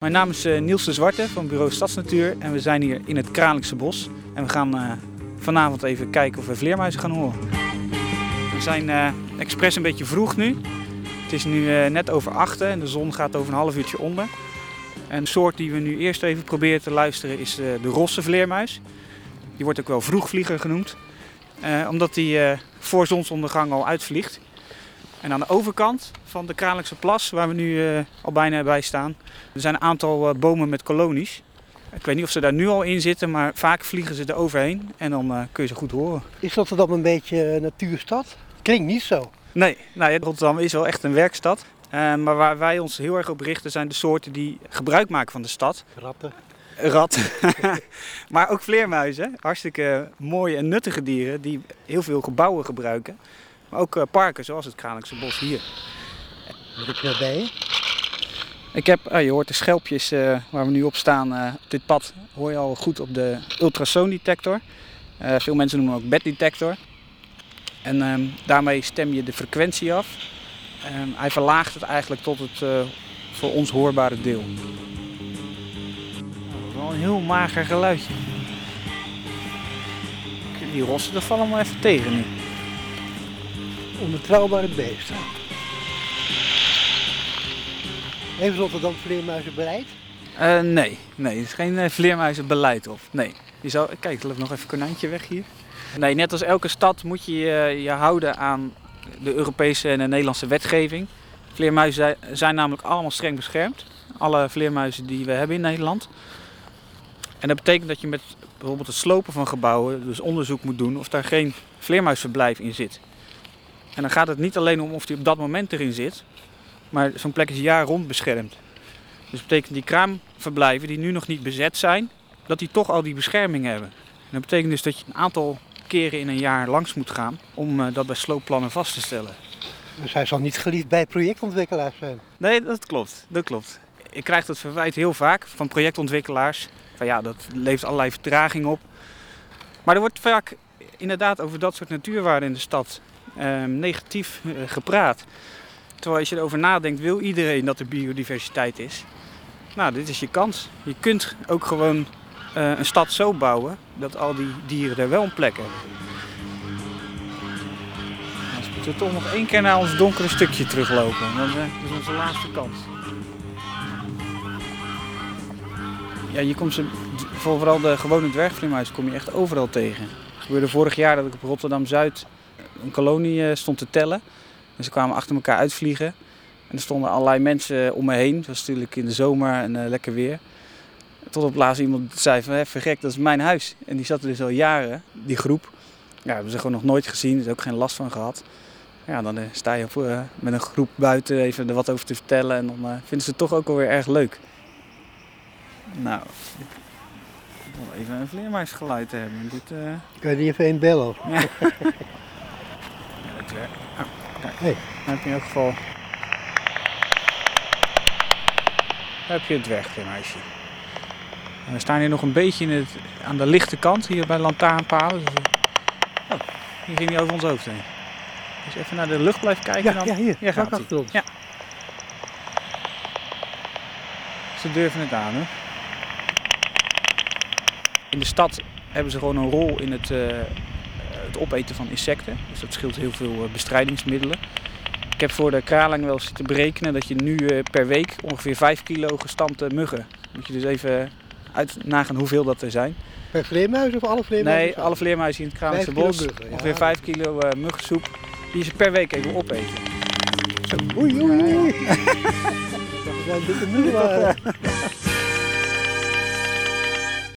Mijn naam is eh, Niels de Zwarte van bureau Stadsnatuur en we zijn hier in het Kralingse Bos. En we gaan eh, vanavond even kijken of we vleermuizen gaan horen. We zijn eh, expres een beetje vroeg nu. Het is nu net over achten en de zon gaat over een half uurtje onder. En de soort die we nu eerst even proberen te luisteren is de rosse vleermuis. Die wordt ook wel vroegvlieger genoemd. omdat die voor zonsondergang al uitvliegt. En aan de overkant van de Kralingse Plas, waar we nu eh, al bijna bij staan, er zijn een aantal eh, bomen met kolonies. Ik weet niet of ze daar nu al in zitten, maar vaak vliegen ze er overheen en dan eh, kun je ze goed horen. Is Rotterdam een beetje een natuurstad? Klinkt niet zo. Nee, nou ja, Rotterdam is wel echt een werkstad. Maar waar wij ons heel erg op richten zijn de soorten die gebruik maken van de stad. Ratten. Rat, maar ook vleermuizen. Hartstikke mooie en nuttige dieren die heel veel gebouwen gebruiken. Maar ook eh, parken zoals het Kralingse Bos hier. Wat heb je daarbij? Ik heb, ah, je hoort de schelpjes eh, waar we nu op staan. eh, op dit pad hoor je al goed op de ultrasoondetector. Eh, veel mensen noemen hem ook beddetector. En ehm, daarmee stem je de frequentie af. Ehm, hij verlaagt het eigenlijk tot het eh, voor ons hoorbare deel. Nou, wel een heel mager geluidje. Die rossen, dat vallen maar even tegen nu. Onbetrouwbare beesten. Heeft Rotterdam vleermuizenbeleid? Eh, nee, nee, het is geen eh, vleermuizenbeleid op. Nee. Je zou, kijk, er loopt nog even konijntje weg hier. Nee, net als elke stad moet je je, je houden aan de Europese en de Nederlandse wetgeving. Vleermuizen zijn namelijk allemaal streng beschermd. Alle vleermuizen die we hebben in Nederland. En dat betekent dat je met bijvoorbeeld het slopen van gebouwen dus onderzoek moet doen of daar geen vleermuisverblijf in zit. En dan gaat het niet alleen om of die op dat moment erin zit, maar zo'n plek is jaar rond beschermd. Dus dat betekent die kraamverblijven die nu nog niet bezet zijn, dat die toch al die bescherming hebben. En dat betekent dus dat je een aantal keren in een jaar langs moet gaan om eh, dat bij sloopplannen vast te stellen. Dus hij zal niet geliefd bij projectontwikkelaars zijn. Nee, dat klopt. Dat klopt. Ik krijg dat verwijt heel vaak van projectontwikkelaars. Van ja, dat levert allerlei vertraging op. Maar er wordt vaak inderdaad over dat soort natuurwaarden in de stad eh, negatief eh, gepraat. Terwijl als je erover nadenkt, wil iedereen dat er biodiversiteit is. Nou, dit is je kans. Je kunt ook gewoon eh, een stad zo bouwen dat al die dieren er wel een plek hebben. Moeten we toch nog één keer naar ons donkere stukje teruglopen. Want eh, dat is onze laatste kans. Ja, je komt ze, vooral de gewone dwergvleermuis kom je echt overal tegen. Het gebeurde vorig jaar dat ik op Rotterdam-Zuid een kolonie eh, stond te tellen. En ze kwamen achter elkaar uitvliegen. En er stonden allerlei mensen om me heen. Het was natuurlijk in de zomer en eh, lekker weer. Tot op laatst iemand zei van, "Hé, vergek, dat is mijn huis. En die zat er dus al jaren, die groep. Ja, hebben ze gewoon nog nooit gezien, dus ook geen last van gehad. Ja, dan eh, sta je op, met een groep buiten even er wat over te vertellen. En dan vinden ze het toch ook alweer erg leuk. Nou, ik wil even een vleermuisgeluid hebben. Dit, eh, Kan je die even een bellen? ja. Oh, kijk. Hey. Dan heb je in elk geval... Heb je het dwergvleermuisje. En we staan hier nog een beetje in het, aan de lichte kant, hier bij lantaarnpalen. Dus, eh, oh, hier ging hij over ons hoofd heen. Dus even naar de lucht blijven kijken. Ja, dan... ja hier. Ja, gaat-ie. achter ons. Ja. Ze durven het aan, hè? In de stad hebben ze gewoon een rol in het, eh, het opeten van insecten. Dus dat scheelt heel veel eh, bestrijdingsmiddelen. Ik heb voor de kraling wel zitten berekenen dat je nu eh, per week ongeveer 5 kilo gestampte muggen. Moet je dus even uit nagaan hoeveel dat er zijn. Per vleermuis of alle vleermuizen? Nee, alle vleermuizen in het Kralingse bos. muggen, ja. Ongeveer 5 kilo eh muggensoep. Die ze per week even opeten. Oei, oei, oei. We zijn dikke muggen.